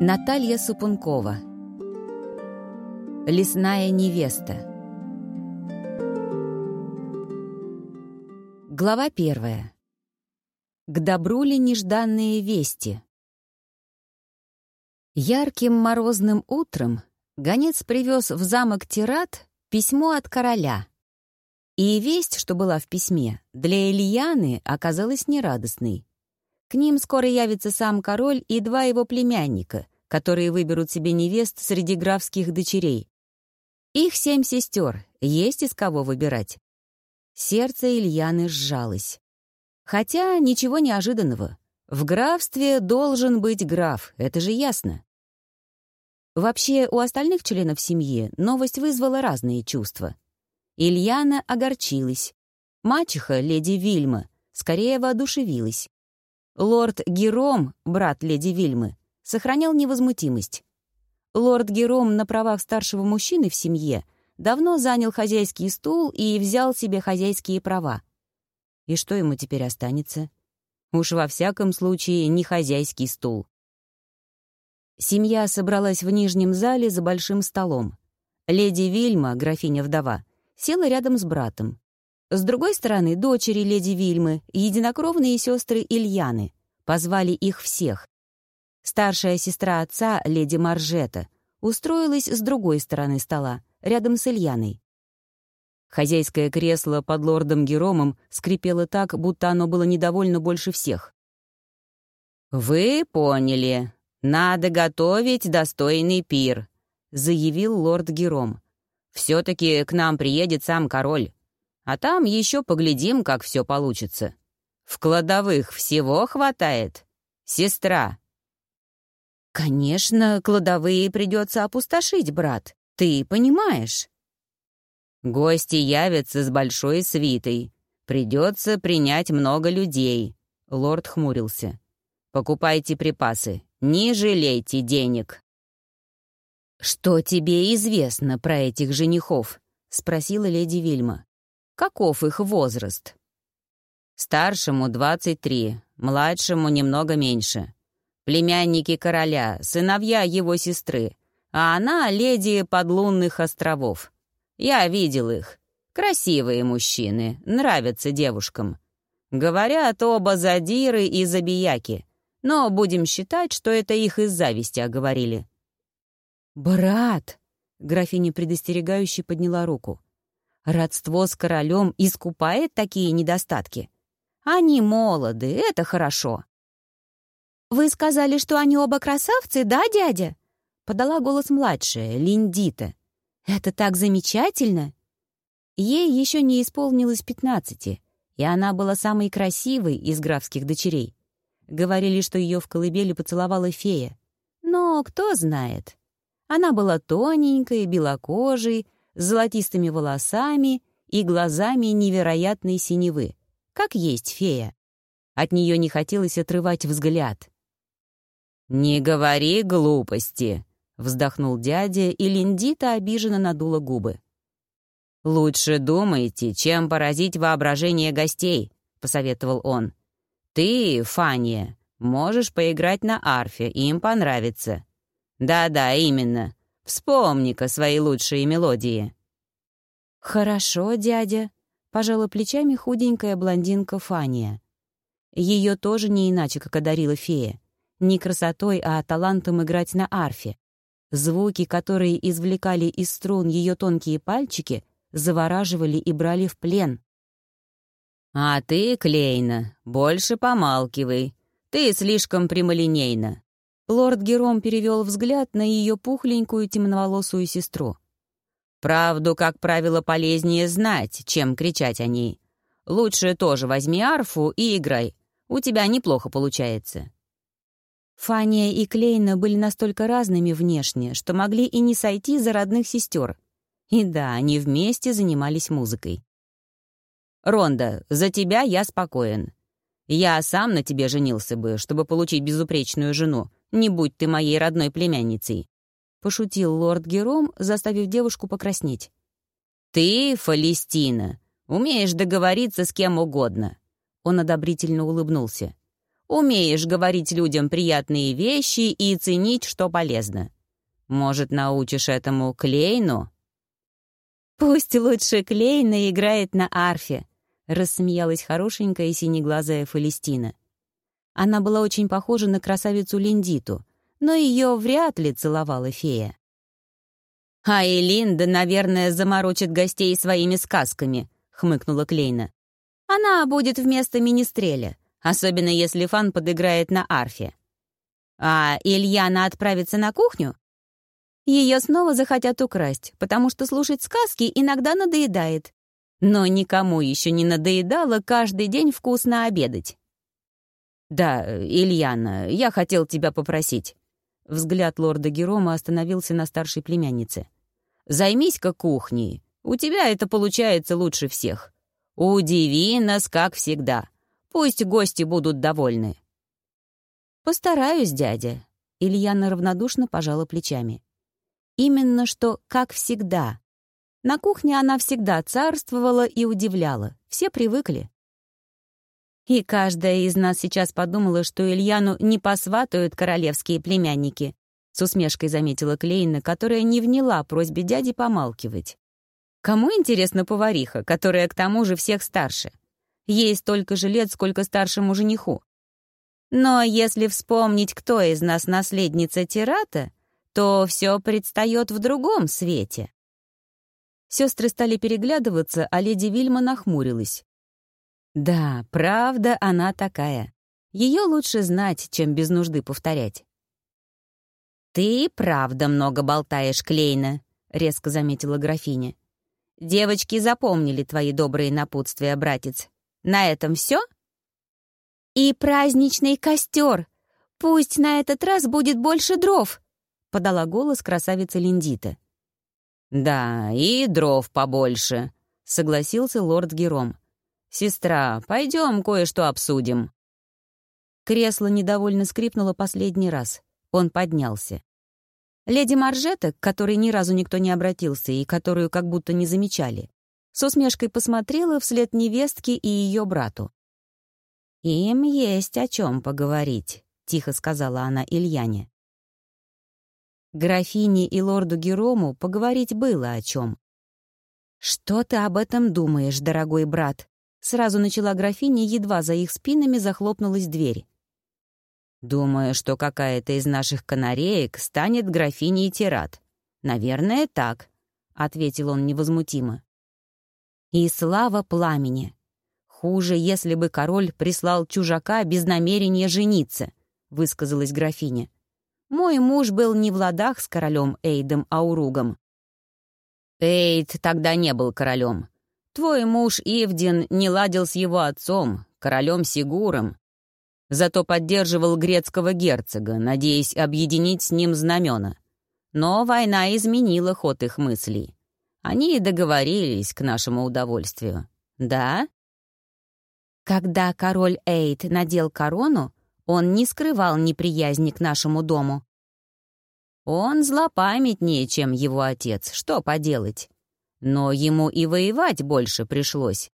Наталья Супункова Лесная невеста Глава первая К добру ли нежданные вести? Ярким морозным утром гонец привез в замок Тират письмо от короля. И весть, что была в письме, для Ильяны оказалась нерадостной. К ним скоро явится сам король и два его племянника, которые выберут себе невест среди графских дочерей. Их семь сестер, есть из кого выбирать. Сердце Ильяны сжалось. Хотя ничего неожиданного. В графстве должен быть граф, это же ясно. Вообще, у остальных членов семьи новость вызвала разные чувства. Ильяна огорчилась. Мачеха, леди Вильма, скорее воодушевилась. Лорд Гером, брат леди Вильмы, сохранял невозмутимость. Лорд Гером на правах старшего мужчины в семье давно занял хозяйский стул и взял себе хозяйские права. И что ему теперь останется? Уж во всяком случае не хозяйский стул. Семья собралась в нижнем зале за большим столом. Леди Вильма, графиня-вдова, села рядом с братом. С другой стороны, дочери леди Вильмы, единокровные сестры Ильяны. Позвали их всех. Старшая сестра отца, леди Маржета, устроилась с другой стороны стола, рядом с Ильяной. Хозяйское кресло под лордом Геромом скрипело так, будто оно было недовольно больше всех. «Вы поняли. Надо готовить достойный пир», — заявил лорд Гером. «Все-таки к нам приедет сам король. А там еще поглядим, как все получится. В кладовых всего хватает. Сестра. Конечно, кладовые придется опустошить, брат. Ты понимаешь? Гости явятся с большой свитой. Придется принять много людей. Лорд хмурился. Покупайте припасы. Не жалейте денег. «Что тебе известно про этих женихов?» — спросила леди Вильма. Каков их возраст? Старшему 23, младшему немного меньше. Племянники короля, сыновья его сестры, а она — леди подлунных островов. Я видел их. Красивые мужчины, нравятся девушкам. Говорят, оба задиры и забияки, но будем считать, что это их из зависти оговорили. «Брат!» — графиня предостерегающе подняла руку. Родство с королем искупает такие недостатки. Они молоды, это хорошо. «Вы сказали, что они оба красавцы, да, дядя?» Подала голос младшая, Линдита. «Это так замечательно!» Ей еще не исполнилось пятнадцати, и она была самой красивой из графских дочерей. Говорили, что ее в колыбели поцеловала фея. Но кто знает. Она была тоненькой, белокожей, с золотистыми волосами и глазами невероятной синевы, как есть фея. От нее не хотелось отрывать взгляд. «Не говори глупости!» — вздохнул дядя, и Линдита обиженно надула губы. «Лучше думайте, чем поразить воображение гостей», — посоветовал он. «Ты, Фания, можешь поиграть на арфе, им понравится». «Да-да, именно. Вспомни-ка свои лучшие мелодии». «Хорошо, дядя», — пожала плечами худенькая блондинка Фания. Ее тоже не иначе, как одарила фея. Не красотой, а талантом играть на арфе. Звуки, которые извлекали из струн ее тонкие пальчики, завораживали и брали в плен. «А ты, Клейна, больше помалкивай. Ты слишком прямолинейна. Лорд Гером перевел взгляд на ее пухленькую темноволосую сестру. «Правду, как правило, полезнее знать, чем кричать о ней. Лучше тоже возьми арфу и играй. У тебя неплохо получается». Фания и Клейна были настолько разными внешне, что могли и не сойти за родных сестер. И да, они вместе занимались музыкой. «Ронда, за тебя я спокоен. Я сам на тебе женился бы, чтобы получить безупречную жену, не будь ты моей родной племянницей», — пошутил лорд Гером, заставив девушку покраснеть. «Ты, Фалестина, умеешь договориться с кем угодно». Он одобрительно улыбнулся. Умеешь говорить людям приятные вещи и ценить, что полезно. Может, научишь этому Клейну?» «Пусть лучше Клейна играет на арфе», — рассмеялась хорошенькая синеглазая Фалестина. Она была очень похожа на красавицу Линдиту, но ее вряд ли целовала фея. «А Элинда, наверное, заморочит гостей своими сказками», — хмыкнула Клейна. «Она будет вместо Министреля, особенно если Фан подыграет на арфе. А Ильяна отправится на кухню? Ее снова захотят украсть, потому что слушать сказки иногда надоедает. Но никому еще не надоедало каждый день вкусно обедать. «Да, Ильяна, я хотел тебя попросить». Взгляд лорда Герома остановился на старшей племяннице. «Займись-ка кухней. У тебя это получается лучше всех. Удиви нас, как всегда. Пусть гости будут довольны». «Постараюсь, дядя», — Ильяна равнодушно пожала плечами. «Именно что, как всегда. На кухне она всегда царствовала и удивляла. Все привыкли». И каждая из нас сейчас подумала, что Ильяну не посватают королевские племянники, с усмешкой заметила Клейна, которая не вняла просьбе дяди помалкивать. Кому интересна повариха, которая к тому же всех старше? Ей столько же лет, сколько старшему жениху. Но если вспомнить, кто из нас наследница Тирата, то все предстает в другом свете. Сестры стали переглядываться, а леди Вильма нахмурилась. Да, правда, она такая. Ее лучше знать, чем без нужды повторять. «Ты правда много болтаешь, Клейна», — резко заметила графиня. «Девочки запомнили твои добрые напутствия, братец. На этом все? «И праздничный костер! Пусть на этот раз будет больше дров!» — подала голос красавица Линдита. «Да, и дров побольше», — согласился лорд Гером. «Сестра, пойдем кое-что обсудим». Кресло недовольно скрипнуло последний раз. Он поднялся. Леди Маржета, к которой ни разу никто не обратился и которую как будто не замечали, с усмешкой посмотрела вслед невестке и ее брату. «Им есть о чем поговорить», — тихо сказала она Ильяне. Графине и лорду Герому поговорить было о чем. «Что ты об этом думаешь, дорогой брат?» Сразу начала графиня, едва за их спинами захлопнулась дверь. «Думаю, что какая-то из наших канареек станет графиней Тират. Наверное, так», — ответил он невозмутимо. И слава пламени. Хуже, если бы король прислал чужака без намерения жениться, высказалась графиня. Мой муж был не в ладах с королем Эйдом Ауругом. Эйд тогда не был королем. Твой муж Ивдин не ладил с его отцом, королем Сигуром. Зато поддерживал грецкого герцога, надеясь объединить с ним знамена. Но война изменила ход их мыслей. Они и договорились к нашему удовольствию. Да? Когда король Эйд надел корону, он не скрывал неприязни к нашему дому. Он злопамятнее, чем его отец, что поделать. Но ему и воевать больше пришлось.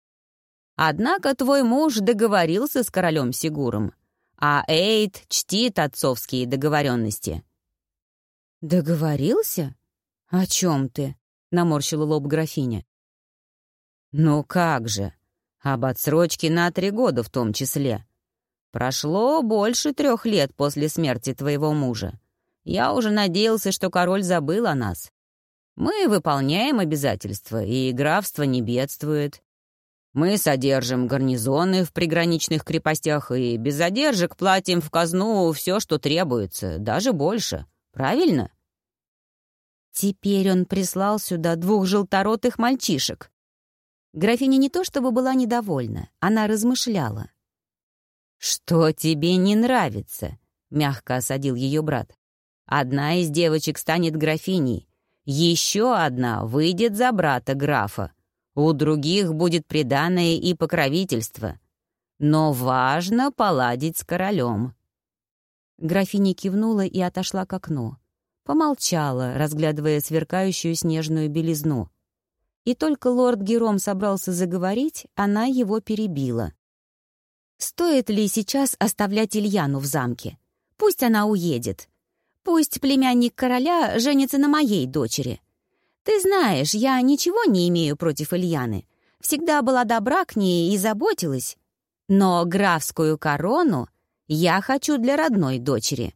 Однако твой муж договорился с королем Сигуром, а Эйд чтит отцовские договоренности. «Договорился? О чем ты?» — наморщила лоб графиня. «Ну как же! Об отсрочке на три года в том числе. Прошло больше трех лет после смерти твоего мужа. Я уже надеялся, что король забыл о нас. Мы выполняем обязательства, и графство не бедствует. Мы содержим гарнизоны в приграничных крепостях и без задержек платим в казну все, что требуется, даже больше. Правильно?» Теперь он прислал сюда двух желторотых мальчишек. Графиня не то чтобы была недовольна, она размышляла. «Что тебе не нравится?» — мягко осадил ее брат. «Одна из девочек станет графиней, еще одна выйдет за брата графа, у других будет преданное и покровительство. Но важно поладить с королем». Графиня кивнула и отошла к окну. Помолчала, разглядывая сверкающую снежную белизну. И только лорд Гером собрался заговорить, она его перебила. Стоит ли сейчас оставлять Ильяну в замке? Пусть она уедет. Пусть племянник короля женится на моей дочери. Ты знаешь, я ничего не имею против Ильяны. Всегда была добра к ней и заботилась. Но графскую корону я хочу для родной дочери.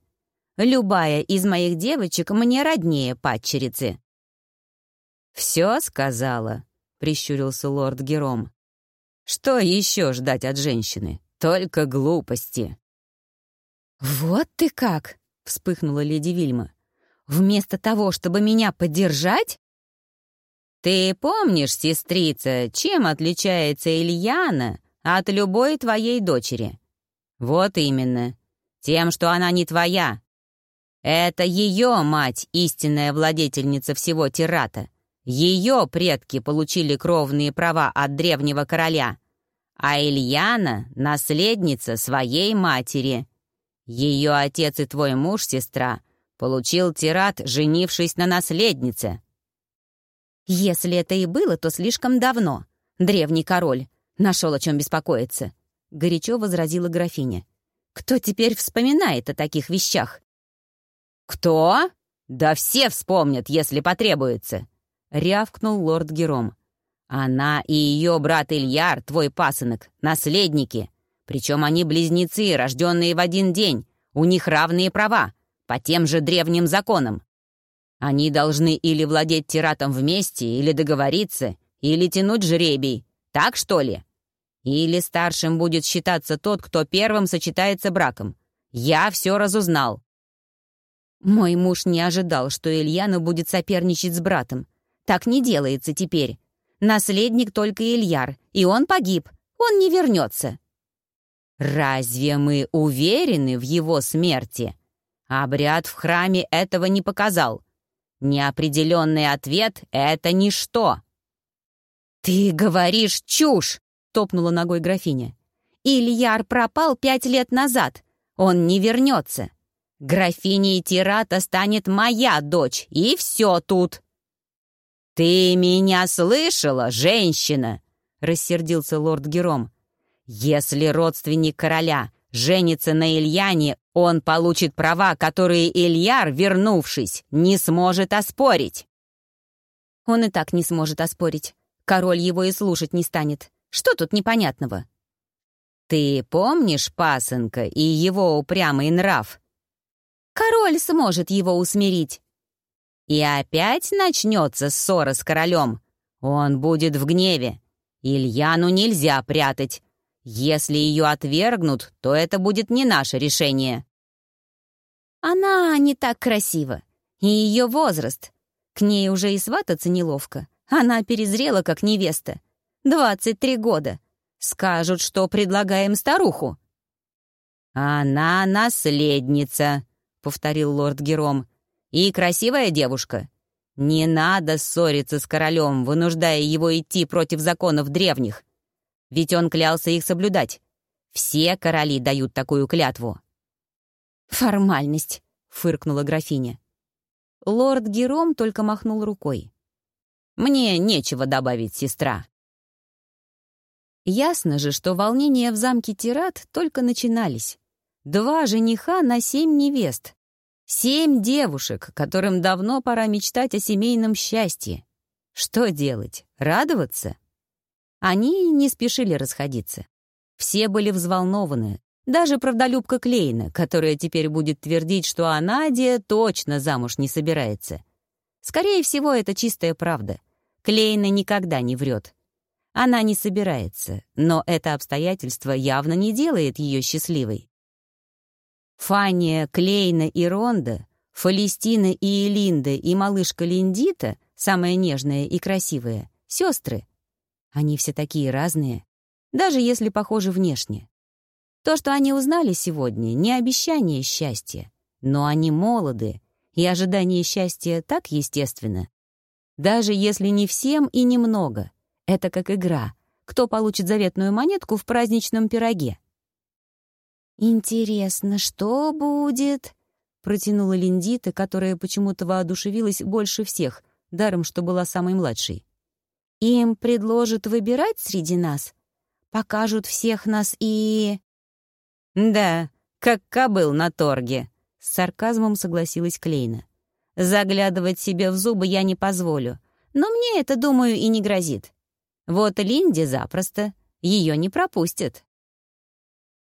Любая из моих девочек мне роднее падчерицы. «Все сказала», — прищурился лорд Гером. «Что еще ждать от женщины? Только глупости». «Вот ты как!» — вспыхнула леди Вильма. «Вместо того, чтобы меня поддержать?» «Ты помнишь, сестрица, чем отличается Ильяна от любой твоей дочери?» «Вот именно. Тем, что она не твоя. Это ее мать, истинная владетельница всего Тирата. Ее предки получили кровные права от древнего короля, а Ильяна — наследница своей матери. Ее отец и твой муж, сестра, получил тират, женившись на наследнице. Если это и было, то слишком давно. Древний король нашел о чем беспокоиться. Горячо возразила графиня. Кто теперь вспоминает о таких вещах? Кто? Да все вспомнят, если потребуется рявкнул лорд Гером. «Она и ее брат Ильяр, твой пасынок, наследники. Причем они близнецы, рожденные в один день. У них равные права, по тем же древним законам. Они должны или владеть тиратом вместе, или договориться, или тянуть жребий. Так что ли? Или старшим будет считаться тот, кто первым сочетается браком. Я все разузнал». Мой муж не ожидал, что Ильяна будет соперничать с братом. Так не делается теперь. Наследник только Ильяр, и он погиб. Он не вернется. Разве мы уверены в его смерти? Обряд в храме этого не показал. Неопределенный ответ — это ничто. «Ты говоришь чушь!» — топнула ногой графиня. «Ильяр пропал пять лет назад. Он не вернется. Графиней Тирата станет моя дочь, и все тут!» «Ты меня слышала, женщина?» — рассердился лорд Гером. «Если родственник короля женится на Ильяне, он получит права, которые Ильяр, вернувшись, не сможет оспорить». «Он и так не сможет оспорить. Король его и слушать не станет. Что тут непонятного?» «Ты помнишь пасынка и его упрямый нрав?» «Король сможет его усмирить. И опять начнется ссора с королем. Он будет в гневе. Ильяну нельзя прятать. Если ее отвергнут, то это будет не наше решение. Она не так красива. И ее возраст. К ней уже и свататься неловко. Она перезрела, как невеста. Двадцать три года. Скажут, что предлагаем старуху. «Она наследница», — повторил лорд Гером. И красивая девушка. Не надо ссориться с королем, вынуждая его идти против законов древних. Ведь он клялся их соблюдать. Все короли дают такую клятву. «Формальность», — фыркнула графиня. Лорд Гером только махнул рукой. «Мне нечего добавить, сестра». Ясно же, что волнения в замке Тират только начинались. Два жениха на семь невест. Семь девушек, которым давно пора мечтать о семейном счастье. Что делать? Радоваться? Они не спешили расходиться. Все были взволнованы. Даже правдолюбка Клейна, которая теперь будет твердить, что Анадия точно замуж не собирается. Скорее всего, это чистая правда. Клейна никогда не врет. Она не собирается, но это обстоятельство явно не делает ее счастливой. Фания, Клейна и Ронда, Фалестина и Элинда и малышка Линдита, самая нежная и красивая, сестры. Они все такие разные, даже если похожи внешне. То, что они узнали сегодня, не обещание счастья, но они молоды, и ожидание счастья так естественно. Даже если не всем и немного, это как игра. Кто получит заветную монетку в праздничном пироге? «Интересно, что будет?» — протянула Линдита, которая почему-то воодушевилась больше всех, даром, что была самой младшей. «Им предложат выбирать среди нас? Покажут всех нас и...» «Да, как кобыл на торге», — с сарказмом согласилась Клейна. «Заглядывать себе в зубы я не позволю, но мне это, думаю, и не грозит. Вот Линде запросто, ее не пропустят».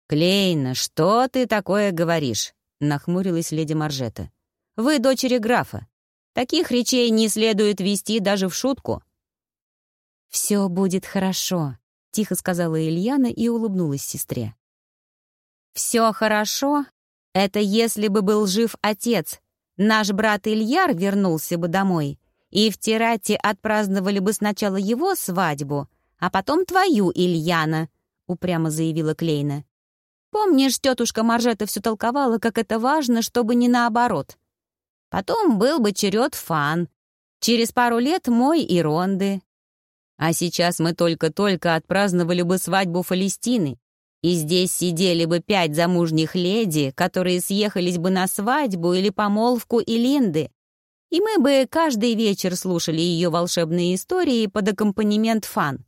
«Клейна, что ты такое говоришь?» — нахмурилась леди Маржета. «Вы дочери графа. Таких речей не следует вести даже в шутку». «Все будет хорошо», — тихо сказала Ильяна и улыбнулась сестре. «Все хорошо? Это если бы был жив отец. Наш брат Ильяр вернулся бы домой, и в Тирате отпраздновали бы сначала его свадьбу, а потом твою, Ильяна», — упрямо заявила Клейна. «Помнишь, тетушка Маржета все толковала, как это важно, чтобы не наоборот. Потом был бы черед Фан, через пару лет мой и Ронды. А сейчас мы только-только отпраздновали бы свадьбу Фалестины, и здесь сидели бы пять замужних леди, которые съехались бы на свадьбу или помолвку Илинды, и мы бы каждый вечер слушали ее волшебные истории под аккомпанемент фан.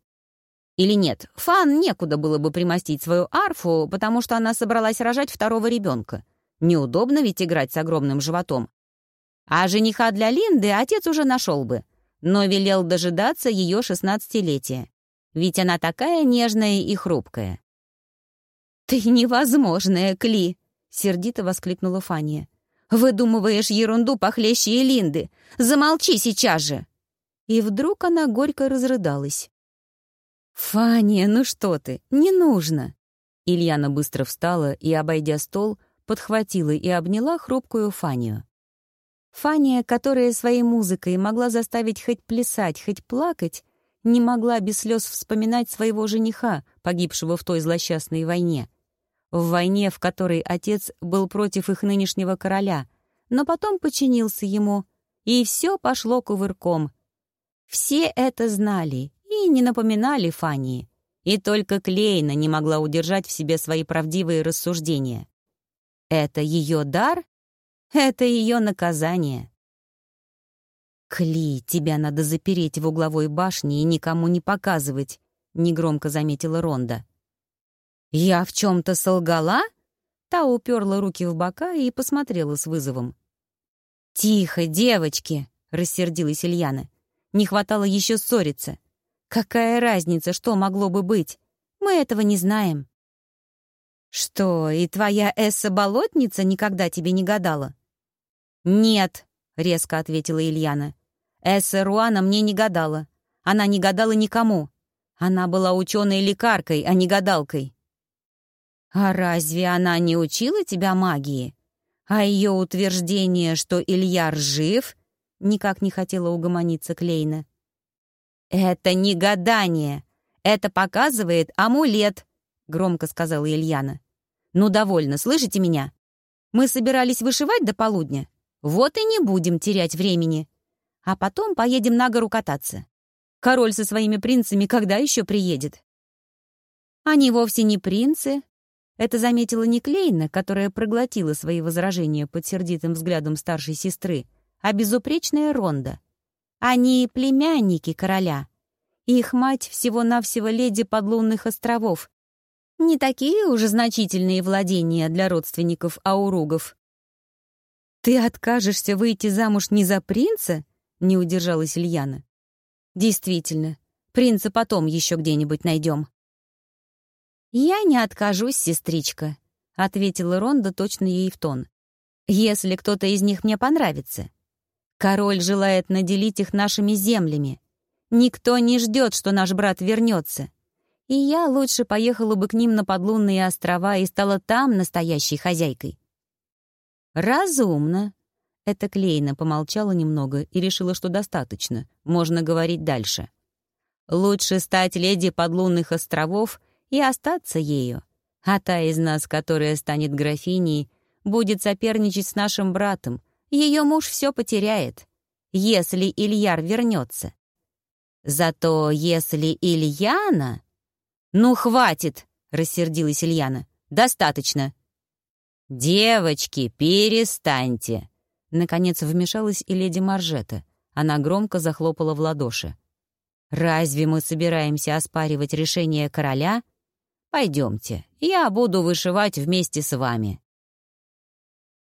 Или нет, фан некуда было бы примостить свою арфу, потому что она собралась рожать второго ребенка. Неудобно ведь играть с огромным животом. А жениха для Линды отец уже нашел бы, но велел дожидаться ее шестнадцатилетия. Ведь она такая нежная и хрупкая. «Ты невозможная, Кли!» — сердито воскликнула Фания. «Выдумываешь ерунду похлеще Элинды! Замолчи сейчас же!» И вдруг она горько разрыдалась. «Фания, ну что ты, не нужно!» Ильяна быстро встала и, обойдя стол, подхватила и обняла хрупкую Фанию. Фания, которая своей музыкой могла заставить хоть плясать, хоть плакать, не могла без слез вспоминать своего жениха, погибшего в той злосчастной войне — в войне, в которой отец был против их нынешнего короля, но потом подчинился ему, и все пошло кувырком. Все это знали и не напоминали Фании, и только Клейна не могла удержать в себе свои правдивые рассуждения. Это ее дар? Это ее наказание. «Кли, тебя надо запереть в угловой башне и никому не показывать», — негромко заметила Ронда. «Я в чем-то солгала?» Та уперла руки в бока и посмотрела с вызовом. «Тихо, девочки!» — рассердилась Ильяна. «Не хватало еще ссориться. Какая разница, что могло бы быть? Мы этого не знаем». «Что, и твоя Эсса-болотница никогда тебе не гадала?» «Нет», — резко ответила Ильяна. «Эсса Руана мне не гадала. Она не гадала никому. Она была ученой-лекаркой, а не гадалкой». «А разве она не учила тебя магии? А ее утверждение, что Ильяр жив, никак не хотела угомониться Клейна. «Это не гадание. Это показывает амулет», — громко сказала Ильяна. «Ну, довольно, слышите меня? Мы собирались вышивать до полудня. Вот и не будем терять времени. А потом поедем на гору кататься. Король со своими принцами когда еще приедет?» «Они вовсе не принцы, это заметила не Клейна, которая проглотила свои возражения под сердитым взглядом старшей сестры, а безупречная Ронда. Они племянники короля. Их мать всего-навсего леди подлунных островов. Не такие уже значительные владения для родственников ауругов. «Ты откажешься выйти замуж не за принца?» — не удержалась Ильяна. «Действительно, принца потом еще где-нибудь найдем». «Я не откажусь, сестричка», — ответила Ронда точно ей в тон. «Если кто-то из них мне понравится. Король желает наделить их нашими землями. Никто не ждет, что наш брат вернется. И я лучше поехала бы к ним на подлунные острова и стала там настоящей хозяйкой». «Разумно», — это Клейна помолчала немного и решила, что достаточно, можно говорить дальше. «Лучше стать леди подлунных островов — и остаться ею. А та из нас, которая станет графиней, будет соперничать с нашим братом. Ее муж все потеряет, если Ильяр вернется. Зато если Ильяна... «Ну, хватит!» — рассердилась Ильяна. «Достаточно!» «Девочки, перестаньте!» Наконец вмешалась и леди Маржета. Она громко захлопала в ладоши. «Разве мы собираемся оспаривать решение короля Пойдемте, я буду вышивать вместе с вами».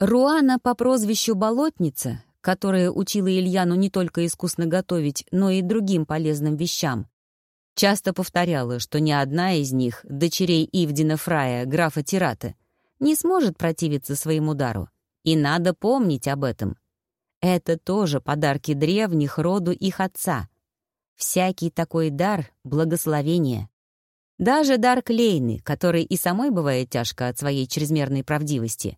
Руана по прозвищу Болотница, которая учила Ильяну не только искусно готовить, но и другим полезным вещам, часто повторяла, что ни одна из них, дочерей Ивдина Фрая, графа Тирата, не сможет противиться своему дару. И надо помнить об этом. Это тоже подарки древних роду их отца. Всякий такой дар — благословение. Даже дар Клейны, который и самой бывает тяжко от своей чрезмерной правдивости.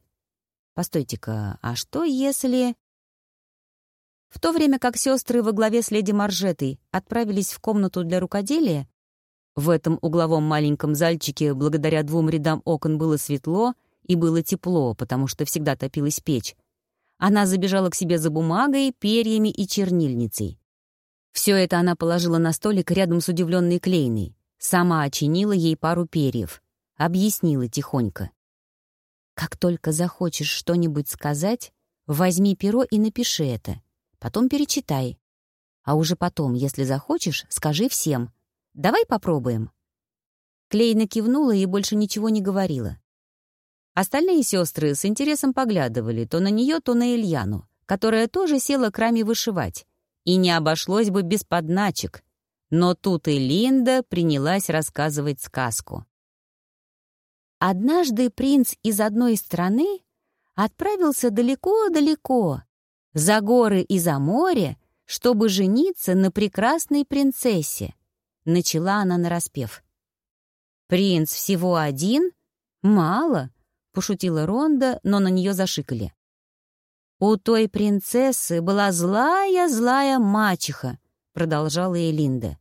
Постойте-ка, а что если... В то время как сестры во главе с леди Маржетой отправились в комнату для рукоделия, в этом угловом маленьком зальчике благодаря двум рядам окон было светло и было тепло, потому что всегда топилась печь. Она забежала к себе за бумагой, перьями и чернильницей. Все это она положила на столик рядом с удивленной Клейной. Сама очинила ей пару перьев. Объяснила тихонько. «Как только захочешь что-нибудь сказать, возьми перо и напиши это. Потом перечитай. А уже потом, если захочешь, скажи всем. Давай попробуем». Клейна кивнула и больше ничего не говорила. Остальные сестры с интересом поглядывали то на нее, то на Ильяну, которая тоже села к раме вышивать. И не обошлось бы без подначек, но тут и Линда принялась рассказывать сказку. Однажды принц из одной страны отправился далеко-далеко, за горы и за море, чтобы жениться на прекрасной принцессе. Начала она нараспев. «Принц всего один? Мало», — пошутила Ронда, но на нее зашикали. «У той принцессы была злая-злая мачеха», — продолжала Элинда.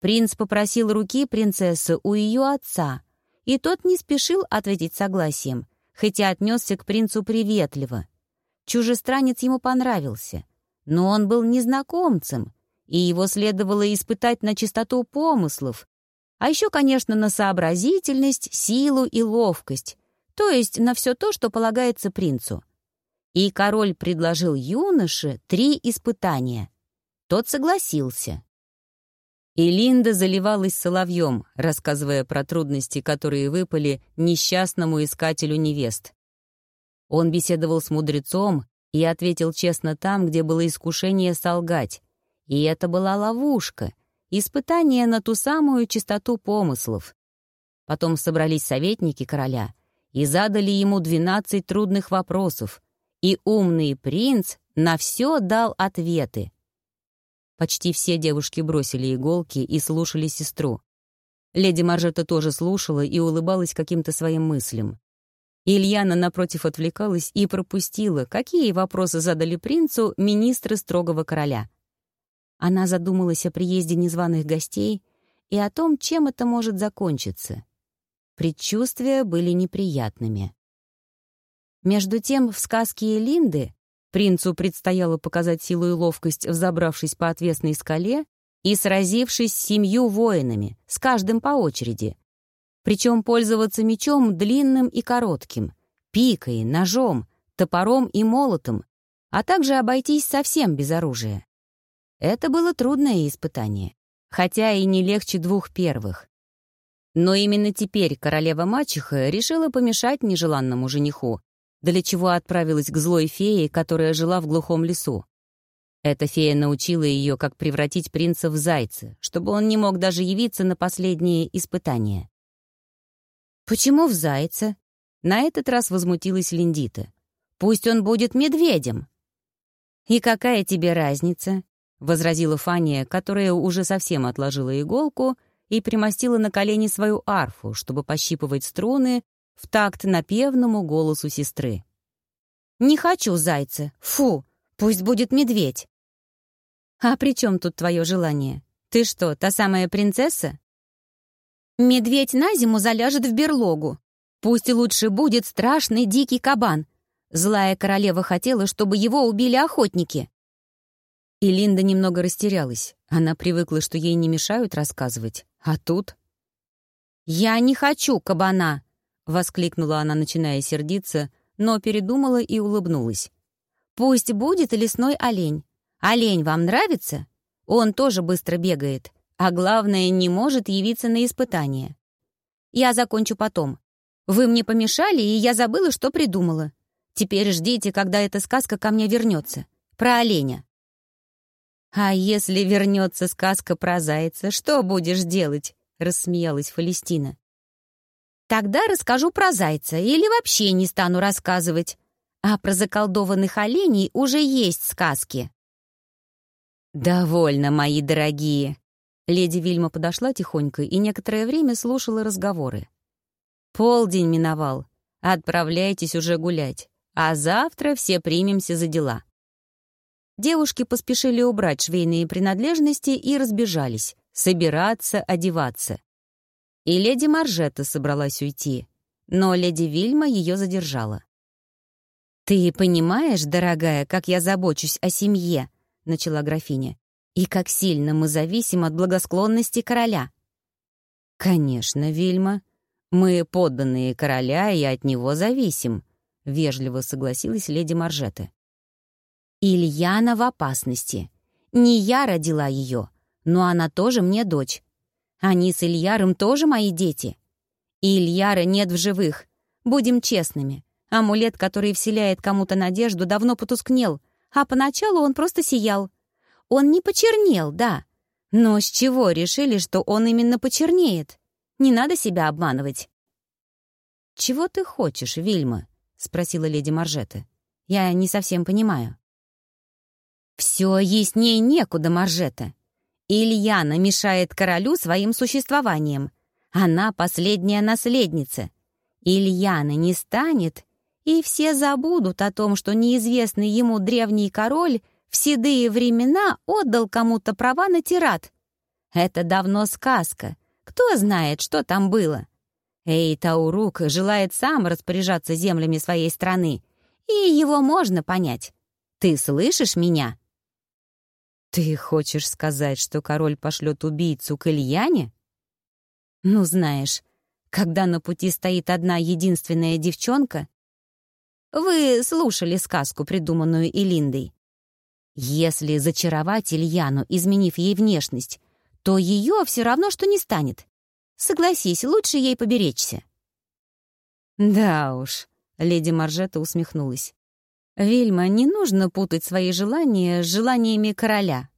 Принц попросил руки принцессы у ее отца, и тот не спешил ответить согласием, хотя отнесся к принцу приветливо. Чужестранец ему понравился, но он был незнакомцем, и его следовало испытать на чистоту помыслов, а еще, конечно, на сообразительность, силу и ловкость, то есть на все то, что полагается принцу. И король предложил юноше три испытания. Тот согласился. И Линда заливалась соловьем, рассказывая про трудности, которые выпали несчастному искателю невест. Он беседовал с мудрецом и ответил честно там, где было искушение солгать. И это была ловушка, испытание на ту самую чистоту помыслов. Потом собрались советники короля и задали ему двенадцать трудных вопросов, и умный принц на все дал ответы — Почти все девушки бросили иголки и слушали сестру. Леди Маржета тоже слушала и улыбалась каким-то своим мыслям. Ильяна, напротив, отвлекалась и пропустила, какие вопросы задали принцу министры строгого короля. Она задумалась о приезде незваных гостей и о том, чем это может закончиться. Предчувствия были неприятными. Между тем, в сказке Элинды Принцу предстояло показать силу и ловкость, взобравшись по отвесной скале и сразившись с семью воинами, с каждым по очереди. Причем пользоваться мечом длинным и коротким, пикой, ножом, топором и молотом, а также обойтись совсем без оружия. Это было трудное испытание, хотя и не легче двух первых. Но именно теперь королева-мачеха решила помешать нежеланному жениху, для чего отправилась к злой фее, которая жила в глухом лесу. Эта фея научила ее, как превратить принца в зайца, чтобы он не мог даже явиться на последнее испытание. «Почему в зайца?» На этот раз возмутилась Линдита. «Пусть он будет медведем». «И какая тебе разница?» — возразила Фания, которая уже совсем отложила иголку и примостила на колени свою арфу, чтобы пощипывать струны в такт напевному голосу сестры. «Не хочу зайца! Фу! Пусть будет медведь!» «А при чем тут твое желание? Ты что, та самая принцесса?» «Медведь на зиму заляжет в берлогу. Пусть лучше будет страшный дикий кабан. Злая королева хотела, чтобы его убили охотники». И Линда немного растерялась. Она привыкла, что ей не мешают рассказывать. А тут... «Я не хочу кабана!» — воскликнула она, начиная сердиться, но передумала и улыбнулась. «Пусть будет лесной олень. Олень вам нравится? Он тоже быстро бегает, а главное, не может явиться на испытание. Я закончу потом. Вы мне помешали, и я забыла, что придумала. Теперь ждите, когда эта сказка ко мне вернется. Про оленя. «А если вернется сказка про зайца, что будешь делать?» — рассмеялась Фалестина. «Тогда расскажу про зайца или вообще не стану рассказывать. А про заколдованных оленей уже есть сказки». «Довольно, мои дорогие!» Леди Вильма подошла тихонько и некоторое время слушала разговоры. «Полдень миновал. Отправляйтесь уже гулять, а завтра все примемся за дела». Девушки поспешили убрать швейные принадлежности и разбежались, собираться, одеваться. И леди Маржетта собралась уйти, но леди Вильма ее задержала. «Ты понимаешь, дорогая, как я забочусь о семье?» — начала графиня. «И как сильно мы зависим от благосклонности короля». «Конечно, Вильма. Мы подданные короля и от него зависим», — вежливо согласилась леди Маржета. «Ильяна в опасности. Не я родила ее, но она тоже мне дочь. Они с Ильяром тоже мои дети. И Ильяра нет в живых. Будем честными. Амулет, который вселяет кому-то надежду, давно потускнел, а поначалу он просто сиял. Он не почернел, да. Но с чего решили, что он именно почернеет? Не надо себя обманывать. «Чего ты хочешь, Вильма?» — спросила леди Маржета. «Я не совсем понимаю». «Все ясней некуда, Маржета. Ильяна мешает королю своим существованием. Она последняя наследница. Ильяна не станет, и все забудут о том, что неизвестный ему древний король в седые времена отдал кому-то права на тират. Это давно сказка. Кто знает, что там было? Эй, Таурук желает сам распоряжаться землями своей страны, и его можно понять. Ты слышишь меня? Ты хочешь сказать, что король пошлет убийцу к Ильяне? Ну, знаешь, когда на пути стоит одна единственная девчонка, вы слушали сказку, придуманную Элиндой. Если зачаровать Ильяну, изменив ей внешность, то ее все равно, что не станет. Согласись, лучше ей поберечься. Да уж, леди Маржета усмехнулась. Вильма, не нужно путать свои желания с желаниями короля.